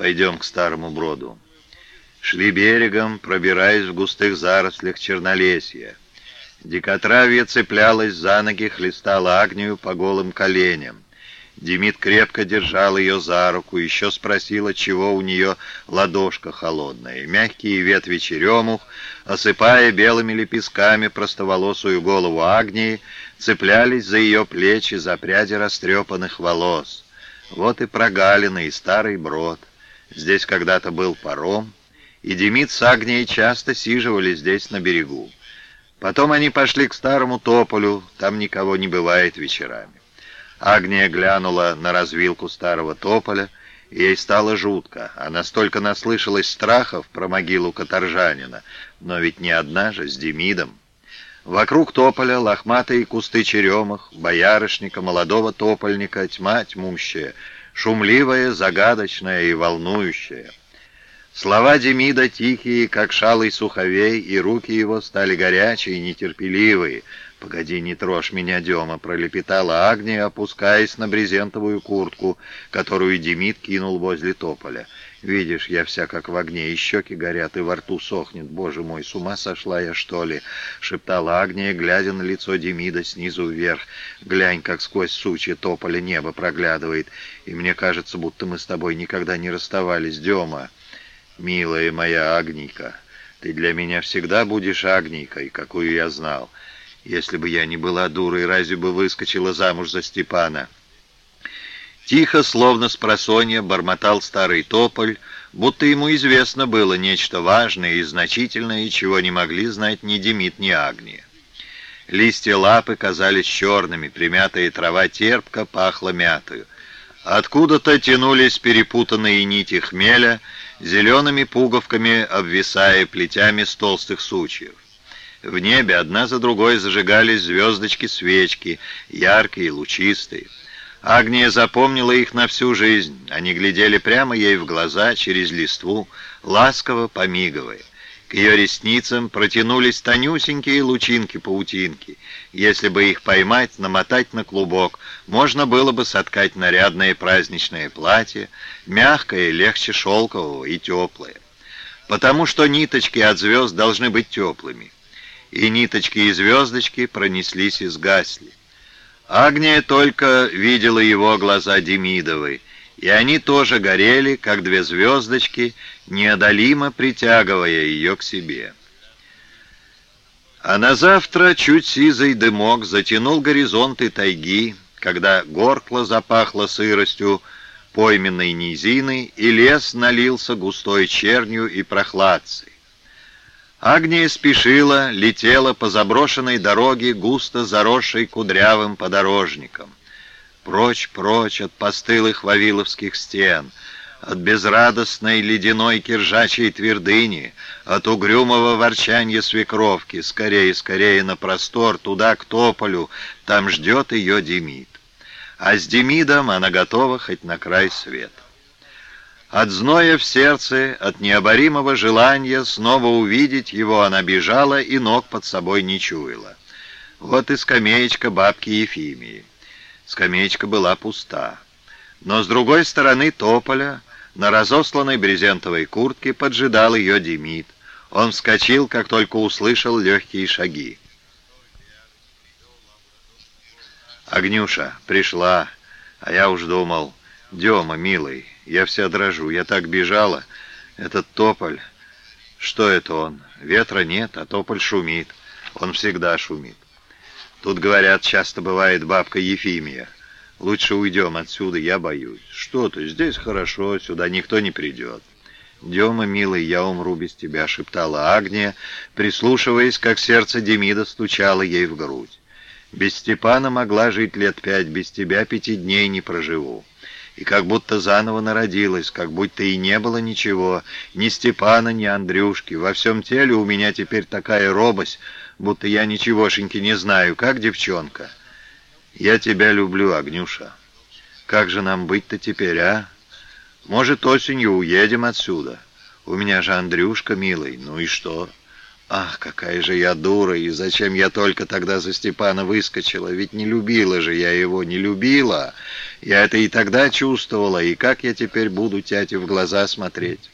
Пойдем к старому броду. Шли берегом, пробираясь в густых зарослях чернолесья. Дикотравье цеплялась за ноги, хлестала Агнию по голым коленям. Демид крепко держал ее за руку, еще спросила, чего у нее ладошка холодная. Мягкие ветви черемух, осыпая белыми лепестками простоволосую голову Агнии, цеплялись за ее плечи, за пряди растрепанных волос. Вот и прогалина, и старый брод. Здесь когда-то был паром, и Демид с Агнией часто сиживали здесь на берегу. Потом они пошли к старому тополю, там никого не бывает вечерами. Агния глянула на развилку старого тополя, и ей стало жутко. Она столько наслышалась страхов про могилу каторжанина, но ведь не одна же, с Демидом. Вокруг тополя лохматые кусты черемах, боярышника, молодого топольника, тьма тьмущая, шумливая, загадочная и волнующая. Слова Демида тихие, как шалый суховей, и руки его стали горячие и нетерпеливые. «Погоди, не трожь меня, Дема!» — пролепетала Агния, опускаясь на брезентовую куртку, которую Демид кинул возле тополя. «Видишь, я вся как в огне, и щеки горят, и во рту сохнет. Боже мой, с ума сошла я, что ли?» — шептала Агния, глядя на лицо Демида снизу вверх. «Глянь, как сквозь сучья тополя небо проглядывает, и мне кажется, будто мы с тобой никогда не расставались, Дема!» «Милая моя Агнийка, ты для меня всегда будешь Агнийкой, какую я знал. Если бы я не была дурой, разве бы выскочила замуж за Степана?» Тихо, словно с просонья, бормотал старый тополь, будто ему известно было нечто важное и значительное, чего не могли знать ни Демид, ни Агния. Листья лапы казались черными, примятая трава терпко пахла мятою. Откуда-то тянулись перепутанные нити хмеля, зелеными пуговками обвисая плетями с толстых сучьев. В небе одна за другой зажигались звездочки-свечки, яркие и лучистые. Агния запомнила их на всю жизнь. Они глядели прямо ей в глаза через листву, ласково помиговая. К ее ресницам протянулись тонюсенькие лучинки-паутинки. Если бы их поймать, намотать на клубок, можно было бы соткать нарядное праздничное платье, мягкое, легче шелкового и теплое. Потому что ниточки от звезд должны быть теплыми. И ниточки и звездочки пронеслись и сгасли. Агния только видела его глаза Демидовой, и они тоже горели, как две звездочки, неодолимо притягивая ее к себе. А на завтра чуть сизый дымок затянул горизонты тайги, когда горкло запахло сыростью пойменной низины, и лес налился густой чернью и прохладцей. Агния спешила, летела по заброшенной дороге, густо заросшей кудрявым подорожником. Прочь, прочь от постылых вавиловских стен, от безрадостной ледяной киржачьей твердыни, от угрюмого ворчания свекровки, скорее, скорее на простор, туда, к тополю, там ждет ее Демид. А с Демидом она готова хоть на край света. От зноя в сердце, от необоримого желания снова увидеть его она бежала и ног под собой не чуяла. Вот и скамеечка бабки Ефимии. Скамеечка была пуста. Но с другой стороны тополя, на разосланной брезентовой куртке, поджидал ее Демид. Он вскочил, как только услышал легкие шаги. «Агнюша, пришла, а я уж думал, Дема, милый, я вся дрожу, я так бежала. Этот тополь, что это он? Ветра нет, а тополь шумит. Он всегда шумит. Тут, говорят, часто бывает бабка Ефимия. Лучше уйдем отсюда, я боюсь. Что ты, здесь хорошо, сюда никто не придет. «Дема, милый, я умру без тебя», — шептала Агния, прислушиваясь, как сердце Демида стучало ей в грудь. «Без Степана могла жить лет пять, без тебя пяти дней не проживу» и как будто заново народилась, как будто и не было ничего, ни Степана, ни Андрюшки. Во всем теле у меня теперь такая робость, будто я ничегошеньки не знаю, как девчонка. Я тебя люблю, Агнюша. Как же нам быть-то теперь, а? Может, осенью уедем отсюда? У меня же Андрюшка, милый, ну и что? Ах, какая же я дура, и зачем я только тогда за Степана выскочила? Ведь не любила же я его, не любила. Я это и тогда чувствовала, и как я теперь буду тяте в глаза смотреть?